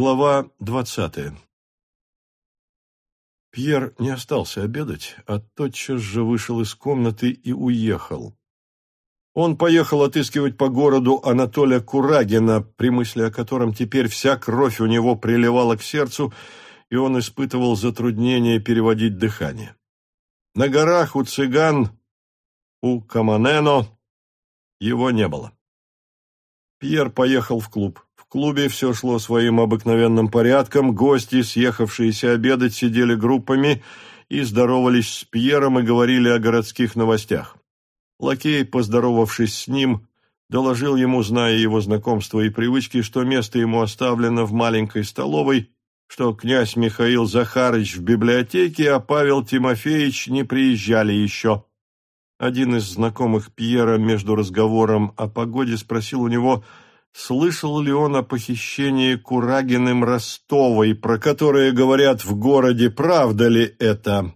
Глава двадцатая Пьер не остался обедать, а тотчас же вышел из комнаты и уехал. Он поехал отыскивать по городу Анатолия Курагина, при мысли о котором теперь вся кровь у него приливала к сердцу, и он испытывал затруднение переводить дыхание. На горах у цыган, у Каманено, его не было. Пьер поехал в клуб клубе все шло своим обыкновенным порядком, гости, съехавшиеся обедать, сидели группами и здоровались с Пьером и говорили о городских новостях. Лакей, поздоровавшись с ним, доложил ему, зная его знакомства и привычки, что место ему оставлено в маленькой столовой, что князь Михаил Захарыч в библиотеке, а Павел Тимофеевич не приезжали еще. Один из знакомых Пьера между разговором о погоде спросил у него, слышал ли он о похищении Курагиным Ростовой, про которое говорят в городе, правда ли это?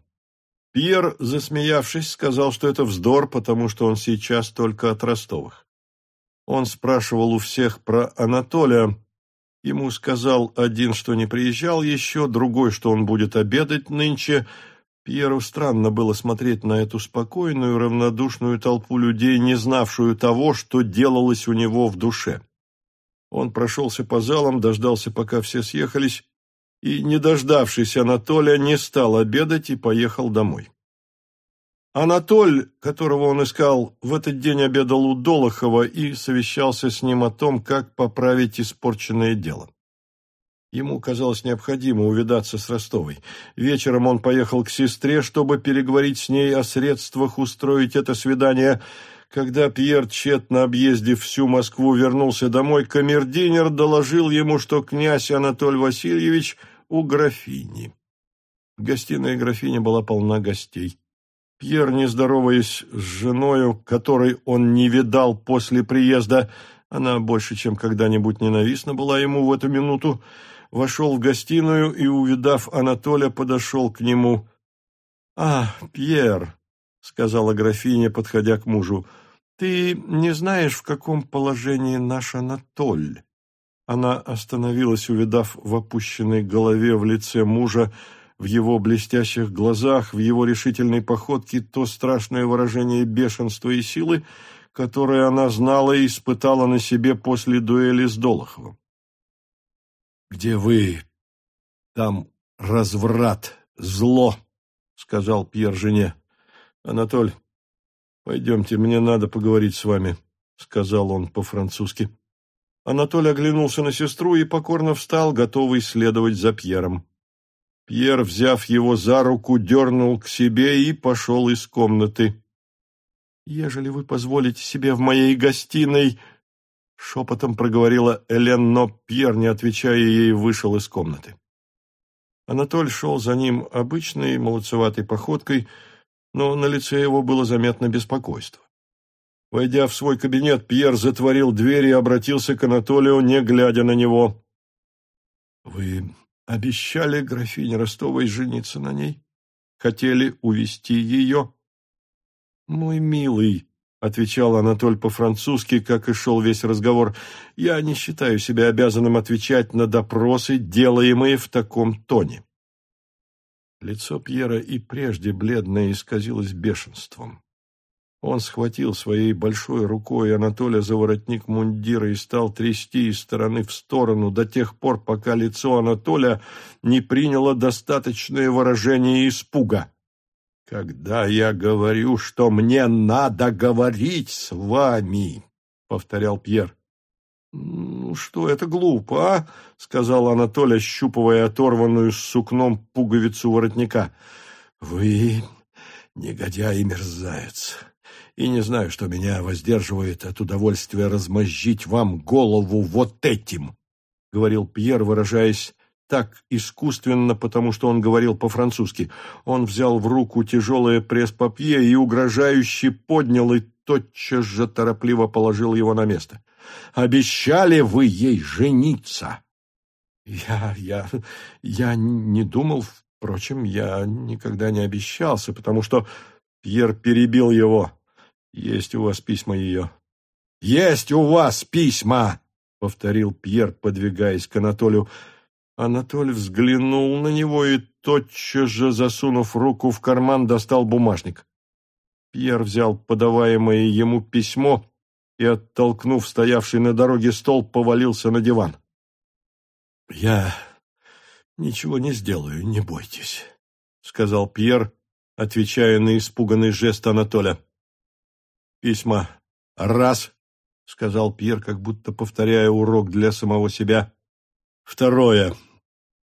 Пьер, засмеявшись, сказал, что это вздор, потому что он сейчас только от Ростовых. Он спрашивал у всех про Анатолия. Ему сказал один, что не приезжал еще, другой, что он будет обедать нынче. Пьеру странно было смотреть на эту спокойную, равнодушную толпу людей, не знавшую того, что делалось у него в душе. Он прошелся по залам, дождался, пока все съехались, и, не дождавшись Анатолия, не стал обедать и поехал домой. Анатоль, которого он искал, в этот день обедал у Долохова и совещался с ним о том, как поправить испорченное дело. Ему казалось необходимо увидаться с Ростовой. Вечером он поехал к сестре, чтобы переговорить с ней о средствах устроить это свидание – когда Пьер, тщетно объездив всю Москву, вернулся домой, камердинер доложил ему, что князь Анатолий Васильевич у графини. Гостиная графини была полна гостей. Пьер, не здороваясь с женою, которой он не видал после приезда, она больше, чем когда-нибудь ненавистна была ему в эту минуту, вошел в гостиную и, увидав Анатолия, подошел к нему. — А, Пьер, — сказала графиня, подходя к мужу, — «Ты не знаешь, в каком положении наш Анатоль?» Она остановилась, увидав в опущенной голове в лице мужа, в его блестящих глазах, в его решительной походке то страшное выражение бешенства и силы, которое она знала и испытала на себе после дуэли с Долоховым. «Где вы? Там разврат, зло», — сказал Пьер жене. «Анатоль, «Пойдемте, мне надо поговорить с вами», — сказал он по-французски. Анатолий оглянулся на сестру и покорно встал, готовый следовать за Пьером. Пьер, взяв его за руку, дернул к себе и пошел из комнаты. «Ежели вы позволите себе в моей гостиной...» Шепотом проговорила Элен, но Пьер, не отвечая ей, вышел из комнаты. Анатоль шел за ним обычной молодцеватой походкой, но на лице его было заметно беспокойство. Войдя в свой кабинет, Пьер затворил дверь и обратился к Анатолию, не глядя на него. «Вы обещали графине Ростовой жениться на ней? Хотели увести ее?» «Мой милый», — отвечал Анатоль по-французски, как и шел весь разговор, — «я не считаю себя обязанным отвечать на допросы, делаемые в таком тоне». Лицо Пьера и прежде бледное исказилось бешенством. Он схватил своей большой рукой Анатолия за воротник мундира и стал трясти из стороны в сторону до тех пор, пока лицо Анатолия не приняло достаточное выражение испуга. «Когда я говорю, что мне надо говорить с вами», — повторял Пьер, «Ну что, это глупо, а?» — сказал Анатолий, ощупывая оторванную с сукном пуговицу воротника. «Вы негодяй и мерзавец, и не знаю, что меня воздерживает от удовольствия размозжить вам голову вот этим», — говорил Пьер, выражаясь так искусственно, потому что он говорил по-французски. Он взял в руку тяжелое пресс-папье и угрожающе поднял и тотчас же торопливо положил его на место. Обещали вы ей жениться. Я, я, я не думал, впрочем, я никогда не обещался, потому что Пьер перебил его. Есть у вас письма ее. Есть у вас письма, повторил Пьер, подвигаясь к Анатолию. Анатоль взглянул на него и, тотчас же засунув руку в карман, достал бумажник. Пьер взял подаваемое ему письмо и, оттолкнув стоявший на дороге стол, повалился на диван. «Я ничего не сделаю, не бойтесь», — сказал Пьер, отвечая на испуганный жест Анатоля. «Письма. Раз», — сказал Пьер, как будто повторяя урок для самого себя. «Второе».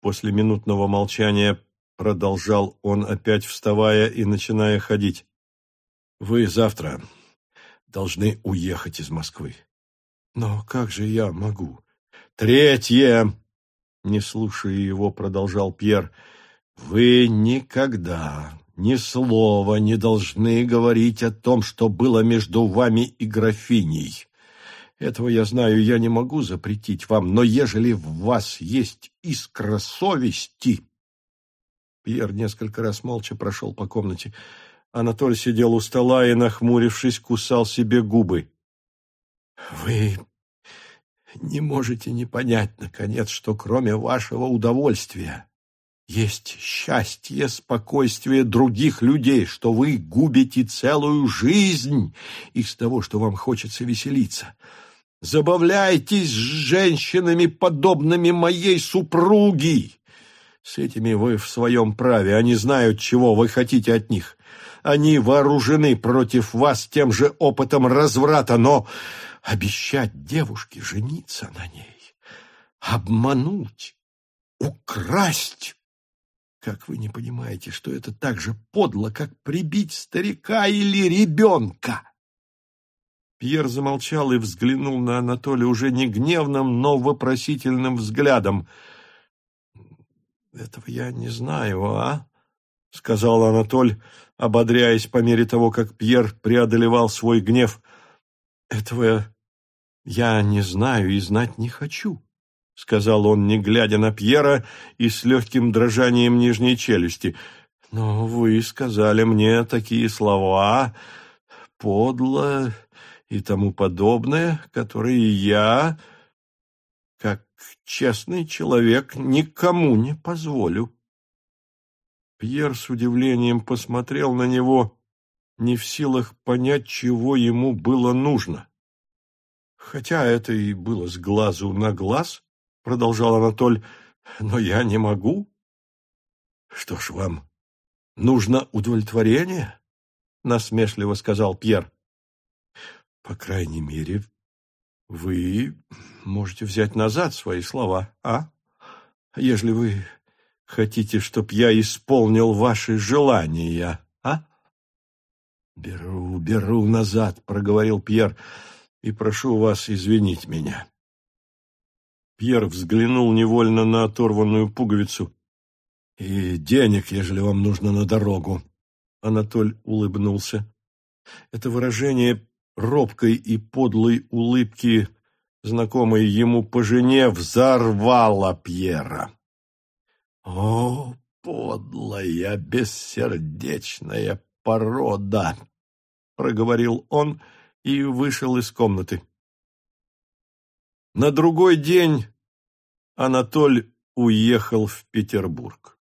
После минутного молчания продолжал он, опять вставая и начиная ходить. «Вы завтра должны уехать из Москвы». «Но как же я могу?» «Третье!» Не слушая его, продолжал Пьер. «Вы никогда ни слова не должны говорить о том, что было между вами и графиней. Этого я знаю, я не могу запретить вам, но ежели в вас есть искра совести...» Пьер несколько раз молча прошел по комнате. Анатоль сидел у стола и, нахмурившись, кусал себе губы. «Вы не можете не понять, наконец, что кроме вашего удовольствия есть счастье, спокойствие других людей, что вы губите целую жизнь из того, что вам хочется веселиться. Забавляйтесь с женщинами, подобными моей супруге. С этими вы в своем праве, они знают, чего вы хотите от них. Они вооружены против вас тем же опытом разврата, но обещать девушке жениться на ней, обмануть, украсть. Как вы не понимаете, что это так же подло, как прибить старика или ребенка? Пьер замолчал и взглянул на Анатолия уже не гневным, но вопросительным взглядом. «Этого я не знаю, а?» — сказал Анатоль, ободряясь по мере того, как Пьер преодолевал свой гнев. «Этого «Я не знаю и знать не хочу», — сказал он, не глядя на Пьера и с легким дрожанием нижней челюсти. «Но вы сказали мне такие слова, подло и тому подобное, которые я, как честный человек, никому не позволю». Пьер с удивлением посмотрел на него, не в силах понять, чего ему было нужно. Хотя это и было с глазу на глаз, продолжал Анатоль, но я не могу. Что ж вам, нужно удовлетворение? Насмешливо сказал Пьер. По крайней мере, вы можете взять назад свои слова, а? Ежели вы хотите, чтоб я исполнил ваши желания, а? Беру, беру назад, проговорил Пьер и прошу вас извинить меня. Пьер взглянул невольно на оторванную пуговицу. «И денег, ежели вам нужно на дорогу». Анатоль улыбнулся. Это выражение робкой и подлой улыбки, знакомой ему по жене, взорвало Пьера. «О, подлая, бессердечная порода!» — проговорил он, — и вышел из комнаты. На другой день Анатоль уехал в Петербург.